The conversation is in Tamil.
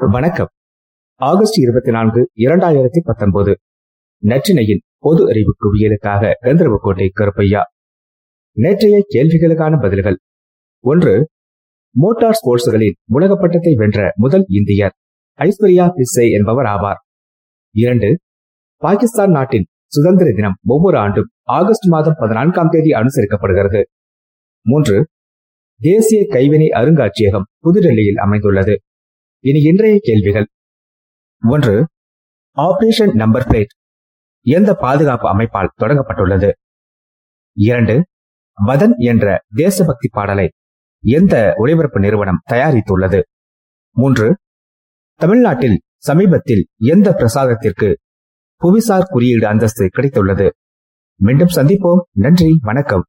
வணக்கம். ஆகஸ்ட் இருபத்தி நான்கு இரண்டாயிரத்தி பத்தொன்பது. நற்றினையின் பொது அறிவு குவியலுக்காக கந்தரவக்கோட்டை கருப்பையா. நேற்றைய கேள்விகளுக்கான பதில்கள். ஒன்று மோட்டார் ஸ்போர்ட்ஸ்களின் உலக பட்டத்தை வென்ற முதல் இந்தியர் ஐஸ்வர்யா பிசே என்பவர் ஆவார். இரண்டு பாகிஸ்தான் நாட்டின் சுதந்திர தினம் ஒவ்வொரு ஆண்டும் ஆகஸ்ட் மாதம் பதினான்காம் தேதி அனுசரிக்கப்படுகிறது. மூன்று தேசிய கைவினை அருங்காட்சியகம் புதுடெல்லியில் அமைந்துள்ளது. இனி இன்றைய கேள்விகள். ஒன்று ஆபரேஷன் நம்பர் பிளேட் எந்த பாதுகாப்பு அமைப்பால் தொடங்கப்பட்டுள்ளது? இரண்டு வதன் என்ற தேசபக்தி பாடலை எந்த ஒளிபரப்பு நிறுவனம் தயாரித்துள்ளது? மூன்று தமிழ்நாட்டில் சமீபத்தில் எந்த பிரசாதத்திற்கு புவிசார் குறியீடு அந்தஸ்து கிடைத்துள்ளது? மீண்டும் சந்திப்போம். நன்றி. வணக்கம்.